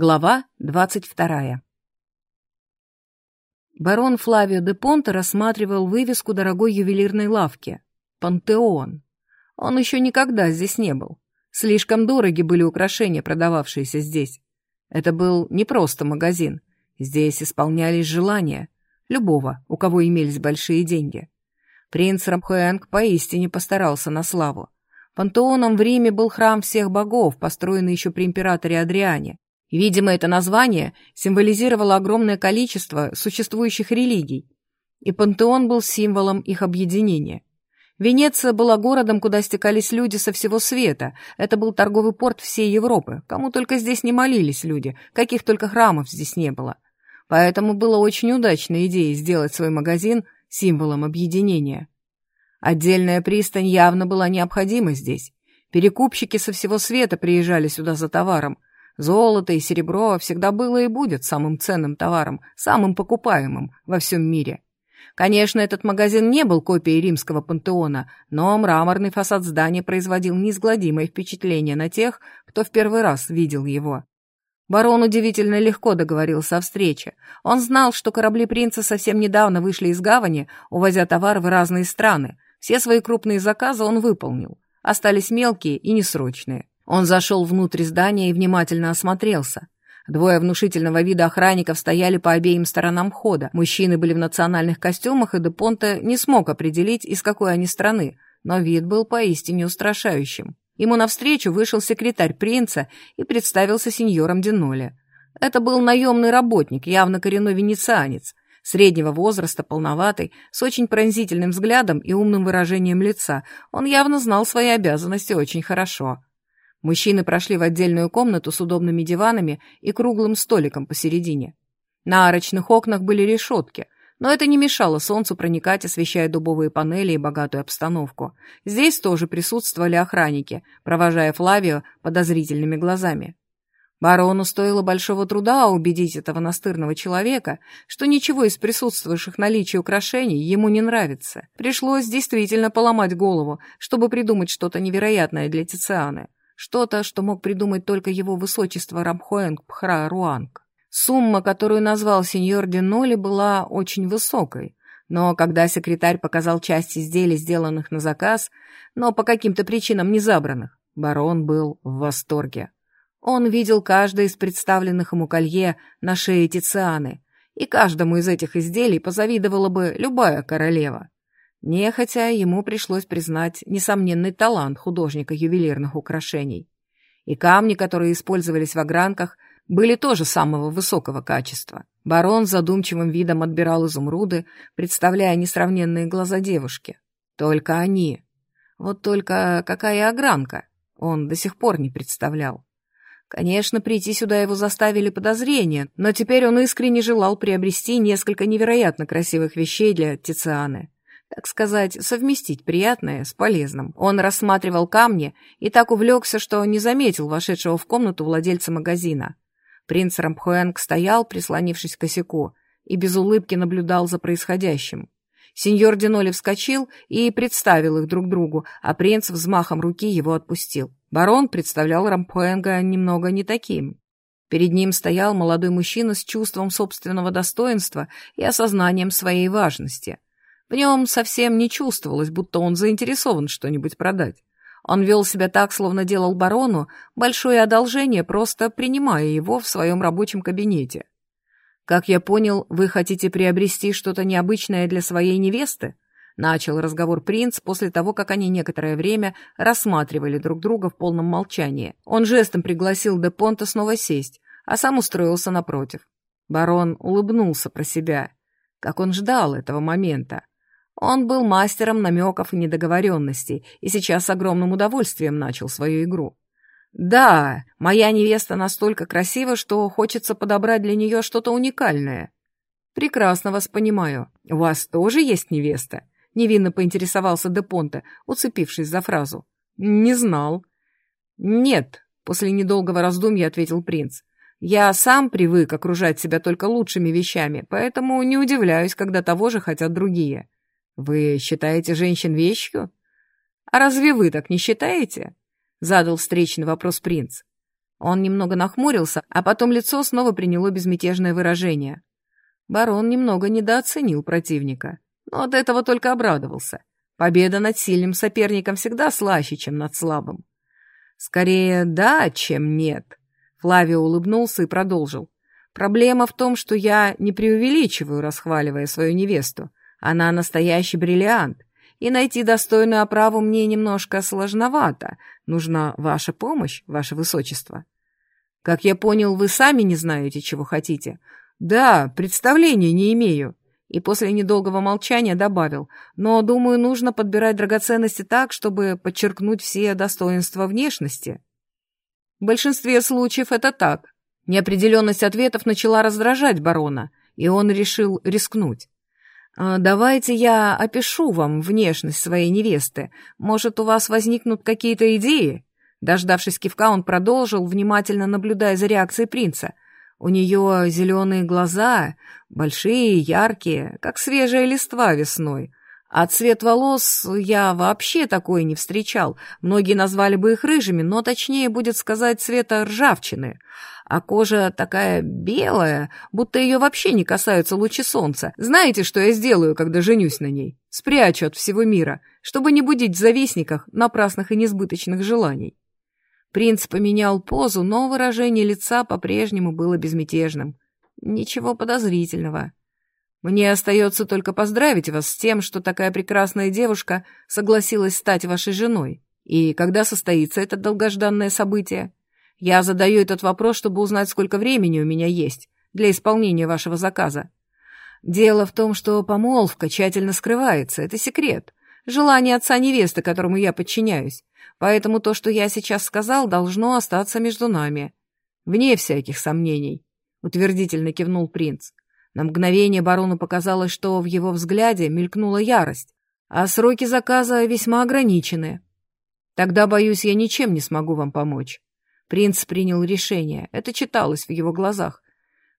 Глава двадцать вторая. Барон Флавио де Понте рассматривал вывеску дорогой ювелирной лавки «Пантеон». Он еще никогда здесь не был. Слишком дороги были украшения, продававшиеся здесь. Это был не просто магазин. Здесь исполнялись желания любого, у кого имелись большие деньги. Принц Рамхуэнг поистине постарался на славу. Пантеоном в Риме был храм всех богов, построенный еще при императоре Адриане. Видимо, это название символизировало огромное количество существующих религий, и пантеон был символом их объединения. Венеция была городом, куда стекались люди со всего света. Это был торговый порт всей Европы. Кому только здесь не молились люди, каких только храмов здесь не было. Поэтому было очень удачной идеей сделать свой магазин символом объединения. Отдельная пристань явно была необходима здесь. Перекупщики со всего света приезжали сюда за товаром. Золото и серебро всегда было и будет самым ценным товаром, самым покупаемым во всем мире. Конечно, этот магазин не был копией римского пантеона, но мраморный фасад здания производил неизгладимое впечатление на тех, кто в первый раз видел его. Барон удивительно легко договорился о встрече. Он знал, что корабли принца совсем недавно вышли из гавани, увозя товар в разные страны. Все свои крупные заказы он выполнил. Остались мелкие и несрочные. Он зашел внутрь здания и внимательно осмотрелся. Двое внушительного вида охранников стояли по обеим сторонам входа. Мужчины были в национальных костюмах, и Депонте не смог определить, из какой они страны, но вид был поистине устрашающим. Ему навстречу вышел секретарь принца и представился сеньором Диноли. Это был наемный работник, явно коренной венецианец, среднего возраста, полноватый, с очень пронзительным взглядом и умным выражением лица. Он явно знал свои обязанности очень хорошо. Мужчины прошли в отдельную комнату с удобными диванами и круглым столиком посередине. На арочных окнах были решетки — но это не мешало солнцу проникать, освещая дубовые панели и богатую обстановку. Здесь тоже присутствовали охранники, провожая Флавио подозрительными глазами. Барону стоило большого труда убедить этого настырного человека, что ничего из присутствующих наличия украшений ему не нравится. Пришлось действительно поломать голову, чтобы придумать что-то невероятное для Тицианы. Что-то, что мог придумать только его высочество Рамхоэнг Пхра Руанг. Сумма, которую назвал сеньор Диноли, была очень высокой, но когда секретарь показал часть изделий, сделанных на заказ, но по каким-то причинам не забранных, барон был в восторге. Он видел каждое из представленных ему колье на шее Тицианы, и каждому из этих изделий позавидовала бы любая королева. Нехотя ему пришлось признать несомненный талант художника ювелирных украшений. И камни, которые использовались в огранках, были тоже самого высокого качества. Барон задумчивым видом отбирал изумруды, представляя несравненные глаза девушки. Только они. Вот только какая огранка, он до сих пор не представлял. Конечно, прийти сюда его заставили подозрения, но теперь он искренне желал приобрести несколько невероятно красивых вещей для Тицианы. Так сказать, совместить приятное с полезным. Он рассматривал камни и так увлекся, что не заметил вошедшего в комнату владельца магазина. Принц Рампхуэнг стоял, прислонившись к косяку, и без улыбки наблюдал за происходящим. Сеньор Диноли вскочил и представил их друг другу, а принц взмахом руки его отпустил. Барон представлял Рампхуэнга немного не таким. Перед ним стоял молодой мужчина с чувством собственного достоинства и осознанием своей важности. В нем совсем не чувствовалось, будто он заинтересован что-нибудь продать. Он вел себя так, словно делал барону большое одолжение, просто принимая его в своем рабочем кабинете. «Как я понял, вы хотите приобрести что-то необычное для своей невесты?» Начал разговор принц после того, как они некоторое время рассматривали друг друга в полном молчании. Он жестом пригласил де Понта снова сесть, а сам устроился напротив. Барон улыбнулся про себя. Как он ждал этого момента. Он был мастером намеков и недоговоренностей, и сейчас с огромным удовольствием начал свою игру. «Да, моя невеста настолько красива, что хочется подобрать для нее что-то уникальное». «Прекрасно вас понимаю. У вас тоже есть невеста?» — невинно поинтересовался Депонте, уцепившись за фразу. «Не знал». «Нет», — после недолгого раздумья ответил принц. «Я сам привык окружать себя только лучшими вещами, поэтому не удивляюсь, когда того же хотят другие». «Вы считаете женщин вещью?» «А разве вы так не считаете?» — задал встречный вопрос принц. Он немного нахмурился, а потом лицо снова приняло безмятежное выражение. Барон немного недооценил противника, но от этого только обрадовался. Победа над сильным соперником всегда слаще, чем над слабым. Скорее да, чем нет. Флавио улыбнулся и продолжил. Проблема в том, что я не преувеличиваю, расхваливая свою невесту. Она настоящий бриллиант, и найти достойную оправу мне немножко сложновато. Нужна ваша помощь, ваше высочество. Как я понял, вы сами не знаете, чего хотите. Да, представления не имею. И после недолгого молчания добавил, но, думаю, нужно подбирать драгоценности так, чтобы подчеркнуть все достоинства внешности. В большинстве случаев это так. Неопределенность ответов начала раздражать барона, и он решил рискнуть. «А, «Давайте я опишу вам внешность своей невесты. Может, у вас возникнут какие-то идеи?» Дождавшись кивка, он продолжил, внимательно наблюдая за реакцией принца. «У нее зеленые глаза, большие, яркие, как свежая листва весной. А цвет волос я вообще такой не встречал. Многие назвали бы их рыжими, но точнее будет сказать цвета ржавчины а кожа такая белая, будто ее вообще не касаются лучи солнца. Знаете, что я сделаю, когда женюсь на ней? Спрячу от всего мира, чтобы не будить в завистниках напрасных и несбыточных желаний. Принц поменял позу, но выражение лица по-прежнему было безмятежным. Ничего подозрительного. Мне остается только поздравить вас с тем, что такая прекрасная девушка согласилась стать вашей женой. И когда состоится это долгожданное событие? Я задаю этот вопрос, чтобы узнать, сколько времени у меня есть для исполнения вашего заказа. Дело в том, что помолвка тщательно скрывается, это секрет. Желание отца невесты, которому я подчиняюсь. Поэтому то, что я сейчас сказал, должно остаться между нами. Вне всяких сомнений, — утвердительно кивнул принц. На мгновение барону показалось, что в его взгляде мелькнула ярость, а сроки заказа весьма ограничены. Тогда, боюсь, я ничем не смогу вам помочь. Принц принял решение. Это читалось в его глазах.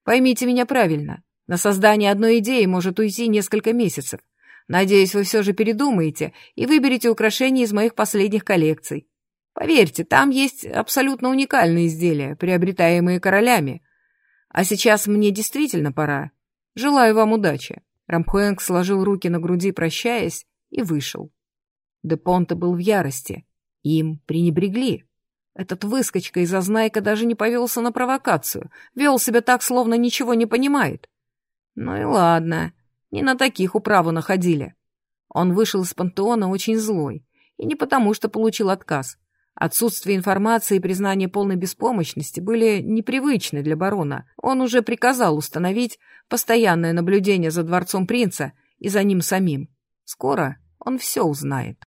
Поймите меня правильно. На создание одной идеи может уйти несколько месяцев. Надеюсь, вы все же передумаете и выберете украшения из моих последних коллекций. Поверьте, там есть абсолютно уникальные изделия, приобретаемые королями. А сейчас мне действительно пора. Желаю вам удачи. Рамхуэнг сложил руки на груди, прощаясь, и вышел. Де Понте был в ярости. Им пренебрегли. Этот выскочка из Ознайка даже не повелся на провокацию, вел себя так, словно ничего не понимает. Ну и ладно, не на таких управу находили. Он вышел из пантеона очень злой, и не потому, что получил отказ. Отсутствие информации и признание полной беспомощности были непривычны для барона. Он уже приказал установить постоянное наблюдение за дворцом принца и за ним самим. Скоро он все узнает.